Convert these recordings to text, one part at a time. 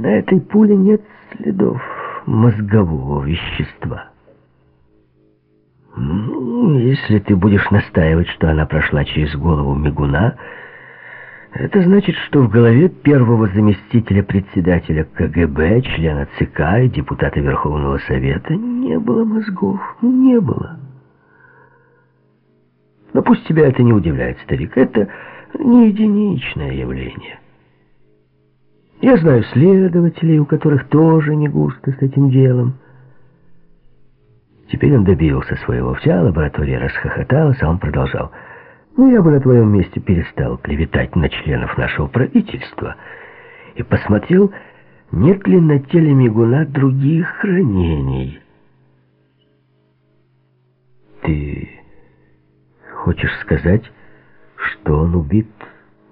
На этой пуле нет следов мозгового вещества. Ну, если ты будешь настаивать, что она прошла через голову мигуна, это значит, что в голове первого заместителя председателя КГБ, члена ЦК и депутата Верховного Совета не было мозгов. Не было. Но пусть тебя это не удивляет, старик. Это не единичное явление. Я знаю следователей, у которых тоже не густо с этим делом. Теперь он добился своего. Вся лаборатория расхохоталась, а он продолжал. Ну, я бы на твоем месте перестал клеветать на членов нашего правительства и посмотрел, нет ли на теле мигуна других ранений. Ты хочешь сказать, что он убит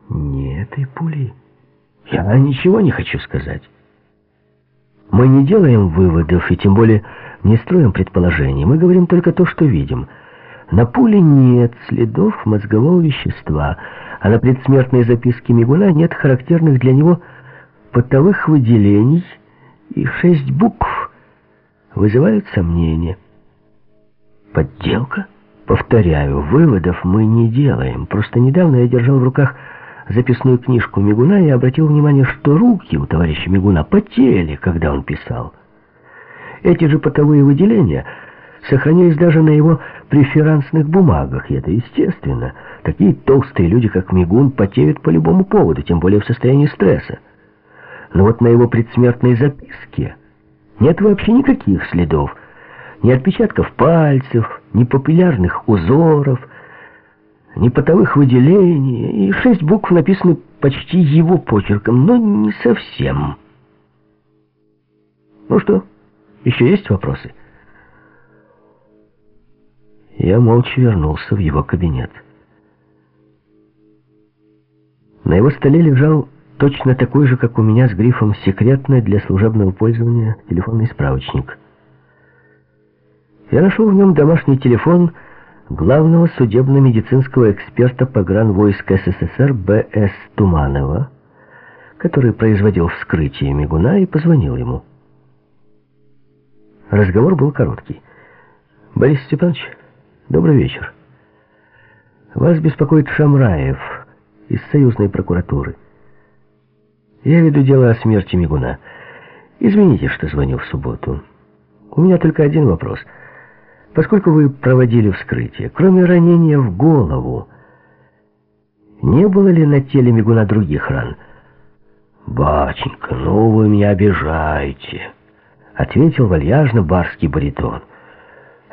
не этой пулей? Я ничего не хочу сказать. Мы не делаем выводов и тем более не строим предположений. Мы говорим только то, что видим. На пуле нет следов мозгового вещества, а на предсмертной записке Мигуна нет характерных для него потовых выделений, и шесть букв вызывают сомнения. Подделка? Повторяю, выводов мы не делаем. Просто недавно я держал в руках записную книжку Мигуна и обратил внимание, что руки у товарища Мигуна потели, когда он писал. Эти же потовые выделения сохранились даже на его преферансных бумагах, и это естественно. Такие толстые люди, как Мигун, потеют по любому поводу, тем более в состоянии стресса. Но вот на его предсмертной записке нет вообще никаких следов, ни отпечатков пальцев, ни папиллярных узоров, ни потовых выделений, и шесть букв написаны почти его почерком, но не совсем. Ну что, еще есть вопросы? Я молча вернулся в его кабинет. На его столе лежал точно такой же, как у меня, с грифом «Секретно для служебного пользования» телефонный справочник. Я нашел в нем домашний телефон главного судебно-медицинского эксперта погранвойск СССР Б.С. Туманова, который производил вскрытие мигуна и позвонил ему. Разговор был короткий. «Борис Степанович, добрый вечер. Вас беспокоит Шамраев из союзной прокуратуры. Я веду дело о смерти Мигуна. Извините, что звоню в субботу. У меня только один вопрос. Поскольку вы проводили вскрытие, кроме ранения в голову, не было ли на теле Мигуна других ран? «Баченька, ну вы меня обижаете» ответил вальяжно барский баритон.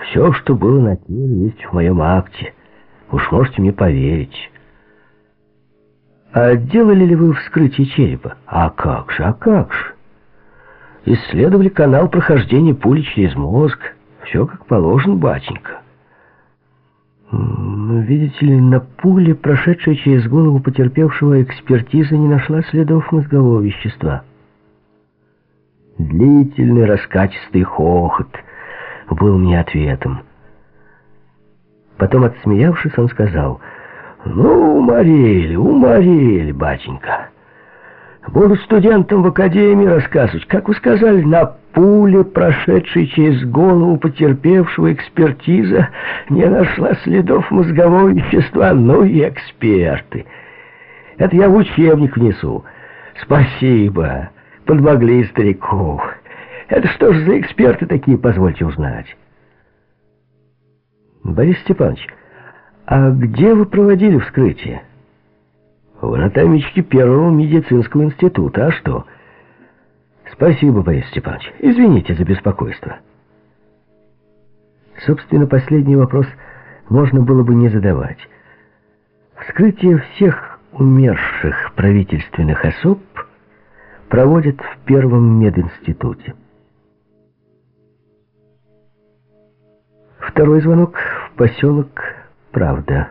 «Все, что было на теле, есть в моем акте. Уж можете мне поверить». «А делали ли вы вскрытие черепа?» «А как же, а как же?» «Исследовали канал прохождения пули через мозг. Все как положено, батенька». Но, видите ли, на пуле, прошедшей через голову потерпевшего, экспертиза не нашла следов мозгового вещества. Длительный раскачистый хохот был мне ответом. Потом, отсмеявшись, он сказал, «Ну, уморили, уморили, батенька. Буду студентам в академии рассказывать, как вы сказали, на пуле, прошедшей через голову потерпевшего экспертиза, не нашла следов мозгового вещества, ну и эксперты. Это я в учебник внесу. Спасибо» подмогли стариков. Это что ж за эксперты такие, позвольте узнать? Борис Степанович, а где вы проводили вскрытие? В анатомичке Первого медицинского института. А что? Спасибо, Борис Степанович. Извините за беспокойство. Собственно, последний вопрос можно было бы не задавать. Вскрытие всех умерших правительственных особ проводят в первом мединституте. Второй звонок в поселок Правда.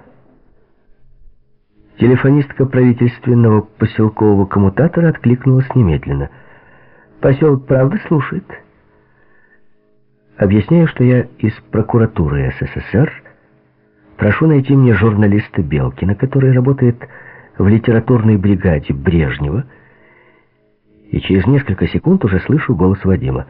Телефонистка правительственного поселкового коммутатора откликнулась немедленно. Поселок Правда слушает. Объясняю, что я из прокуратуры СССР прошу найти мне журналиста Белкина, который работает в литературной бригаде Брежнева, и через несколько секунд уже слышу голос Вадима.